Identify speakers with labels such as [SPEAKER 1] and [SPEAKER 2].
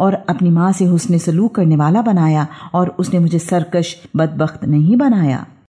[SPEAKER 1] और अपनी माँ से हुसन सलूक करने वाला बनाया और उसने मुझे सरकश, बदबख्त नहीं बनाया।